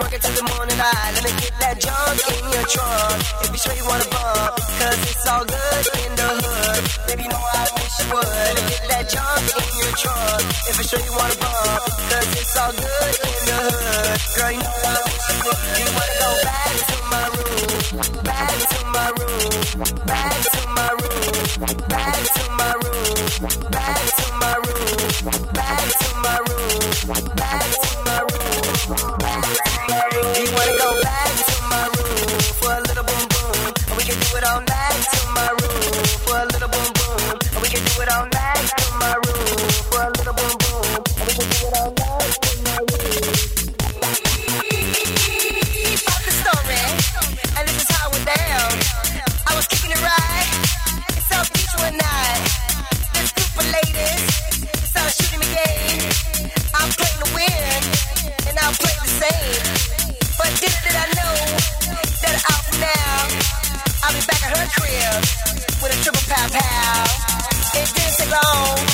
Make it work the morning light. Let me get that junk in your trunk. If you sure you wanna bump, cause it's all good in the hood. Baby, you know I wish you would. Let me get that junk in your trunk. If you sure you wanna bump, cause it's all good in the hood. Girl, you know I wish you would. You wanna go back to my room, back to my room, back to my room, back to my room, back to my room, back to my room, back to my room, room. You wanna go back to my room for a little boom boom, or we can do it all night to my room for a little boom boom, or we can do it all night to my room It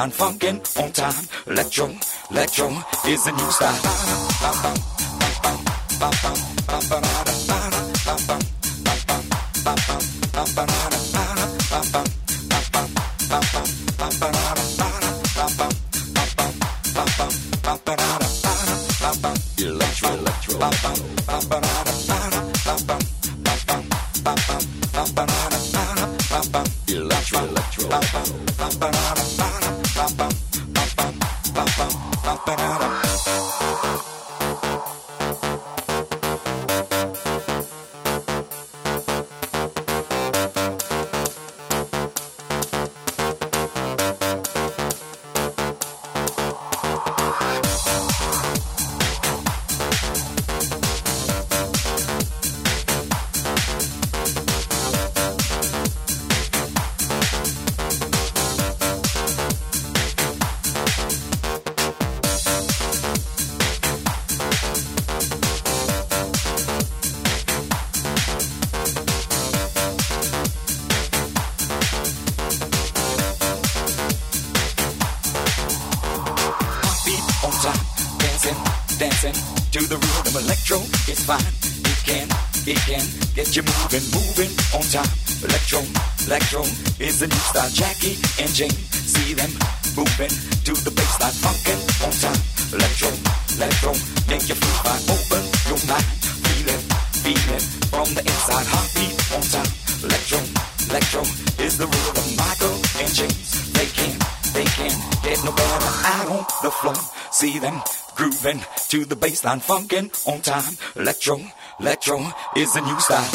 the funkin' on time. Electro, electro is the new style. the new Jackie and Jane. See them moving to the bassline, funkin' on time. Electro, electro, make you feel fine. Open your mind, feel it, feel it from the inside. Heartbeat on time. Electro, electro is the rhythm. Michael and James, they can, they can get no better out on the floor. See them grooving to the bassline, funkin' on time. Electro, electro is the new style.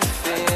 thing.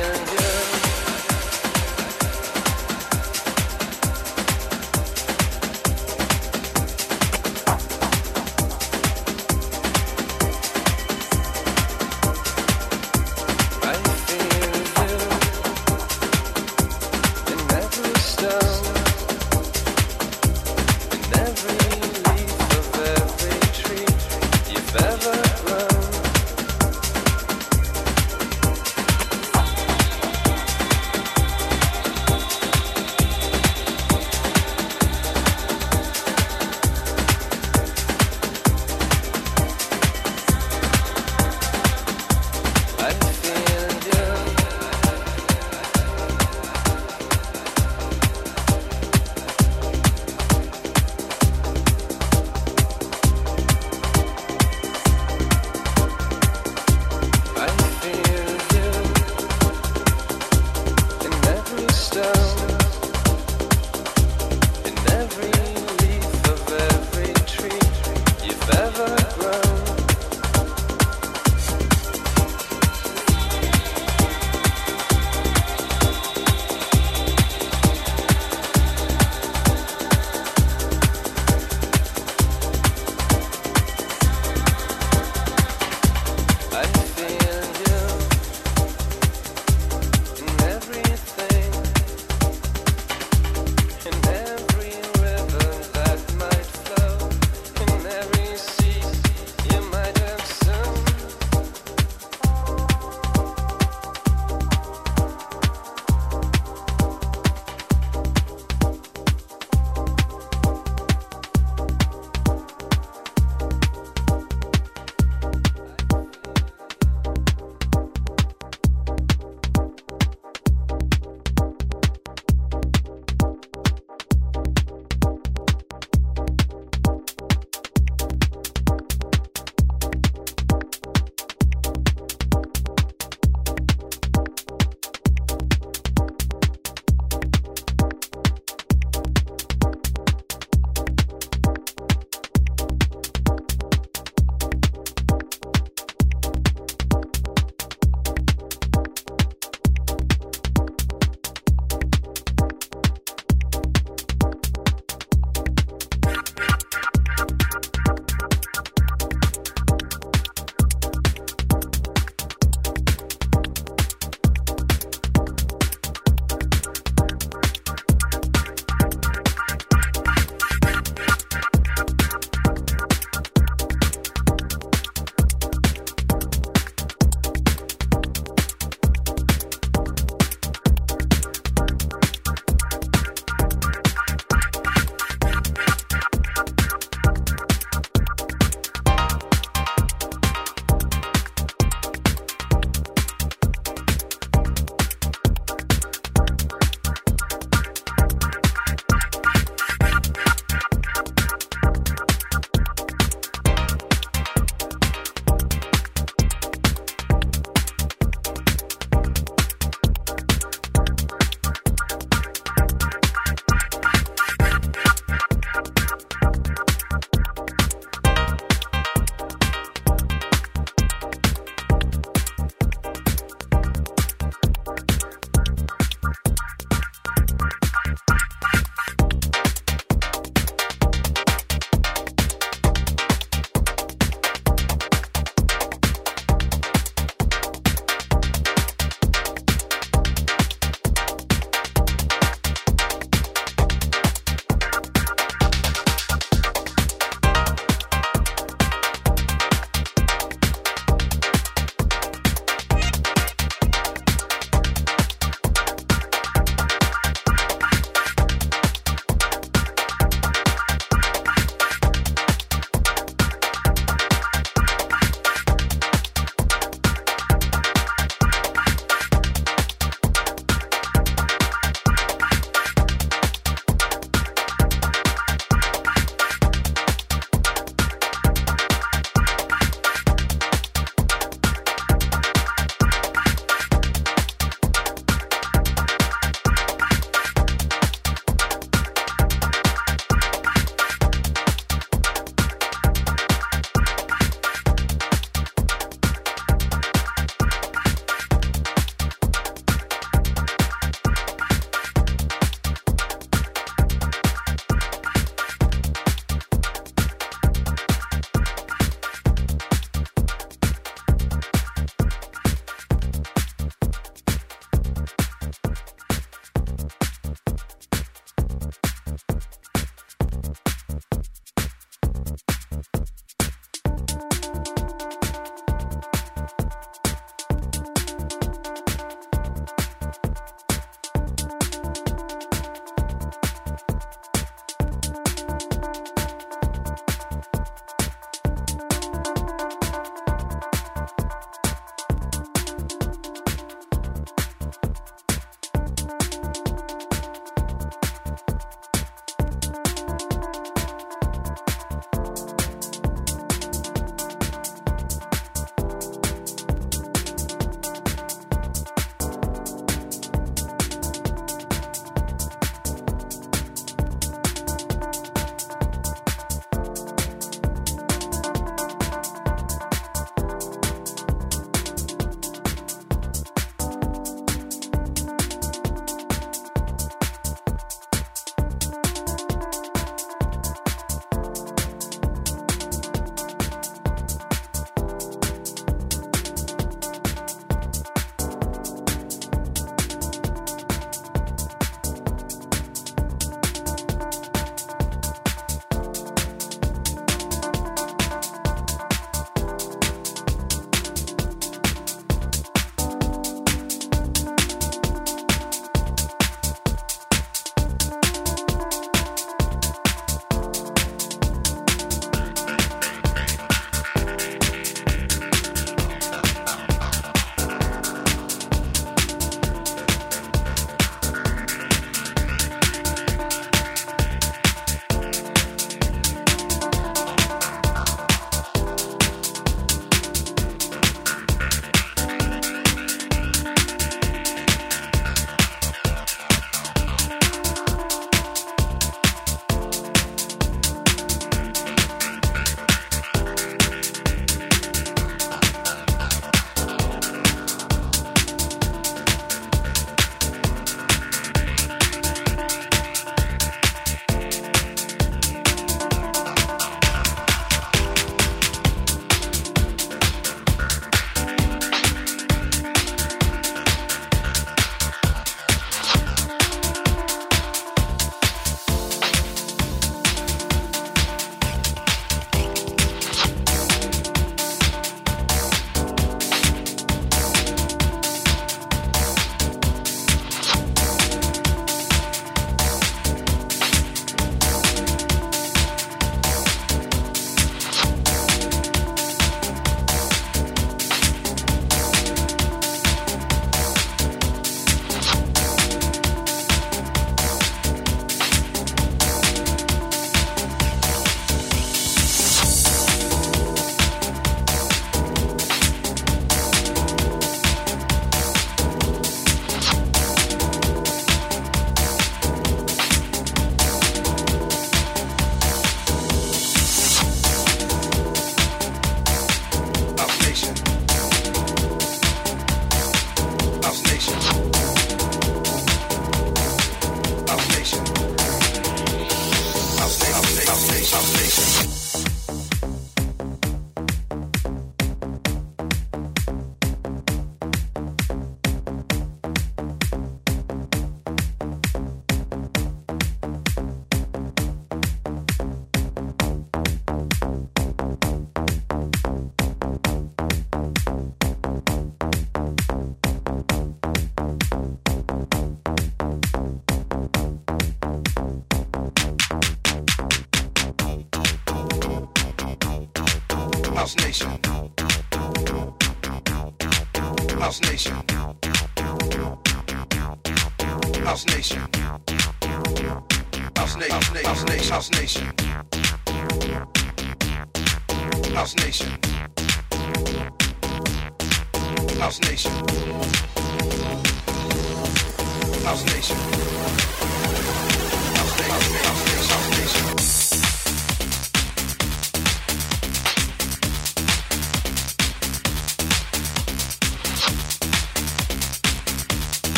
House Nation.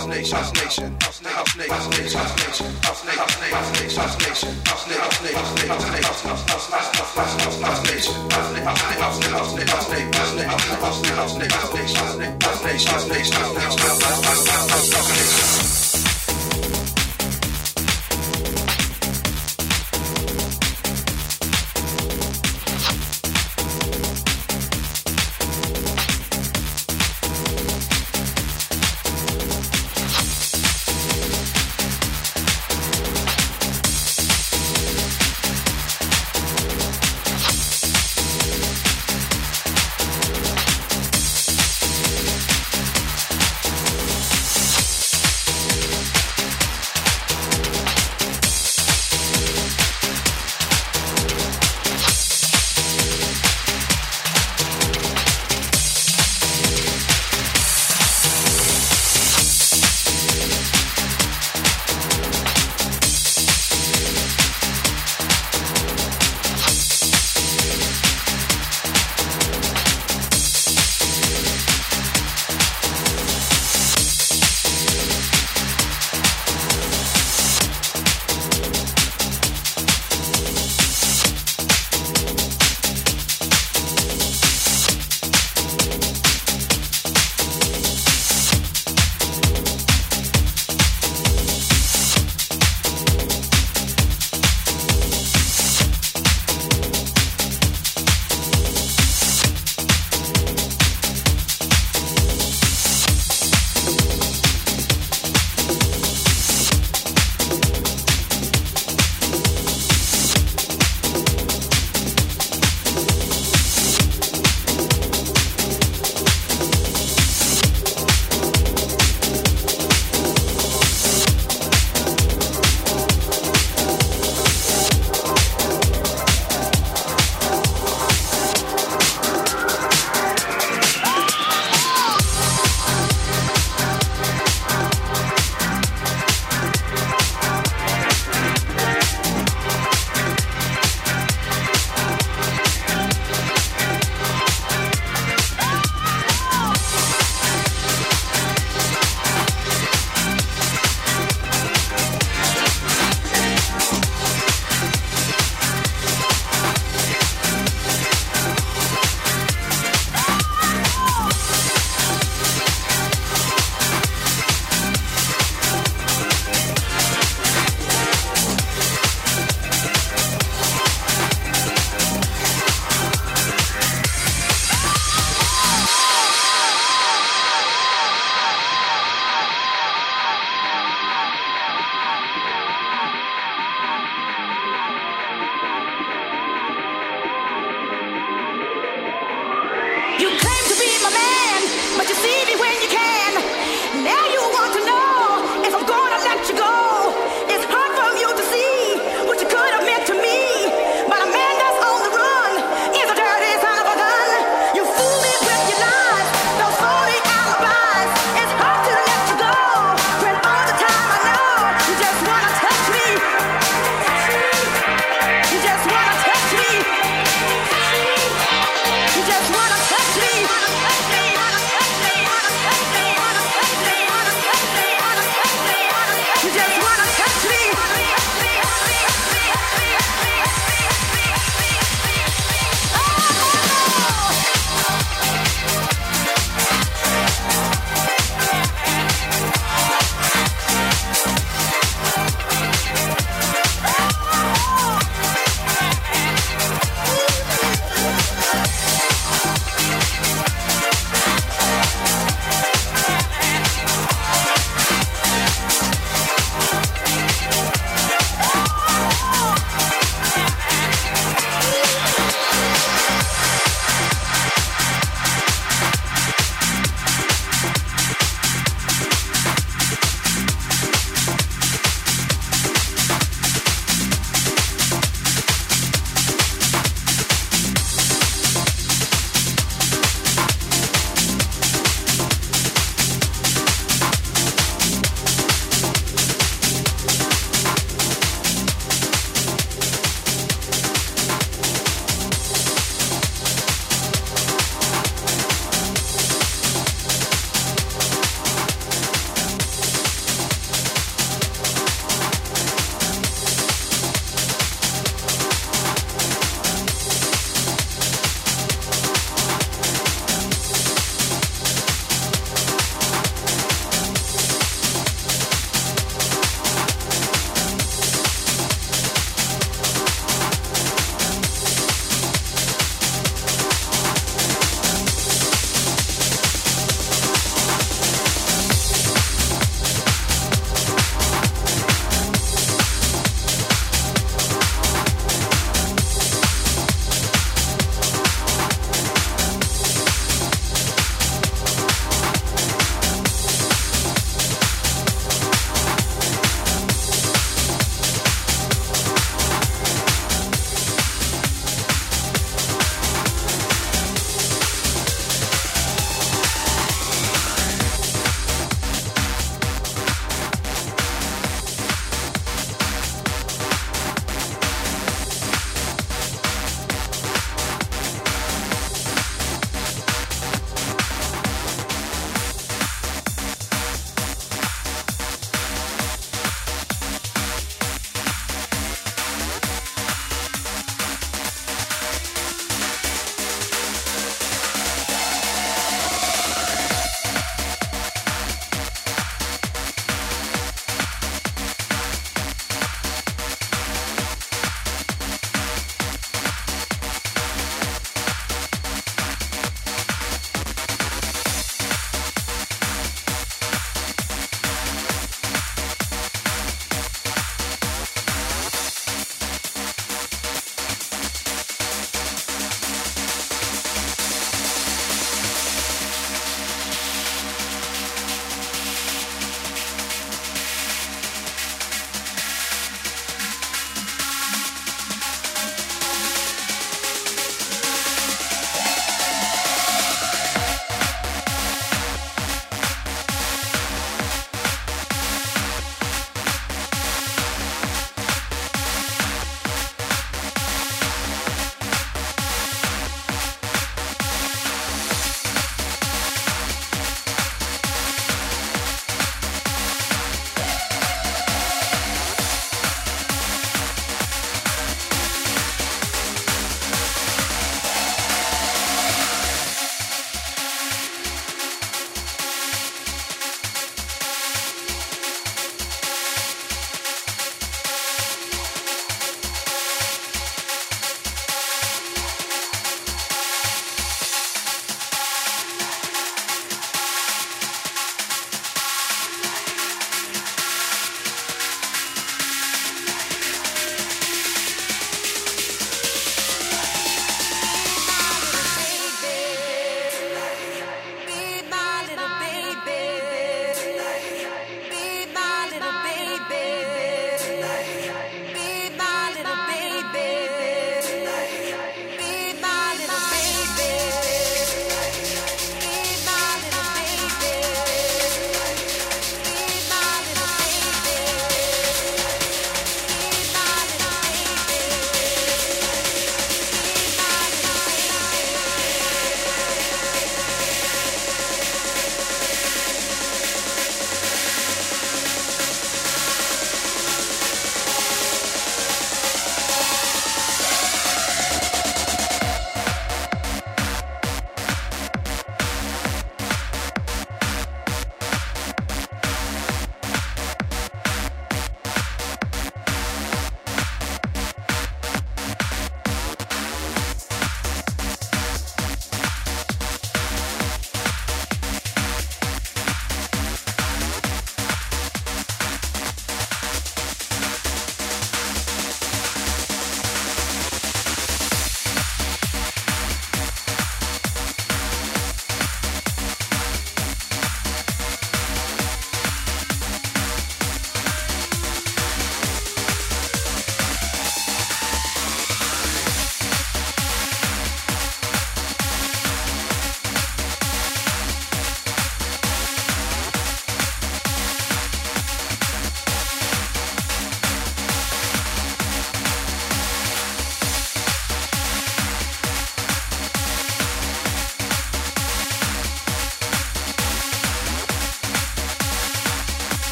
House Nation.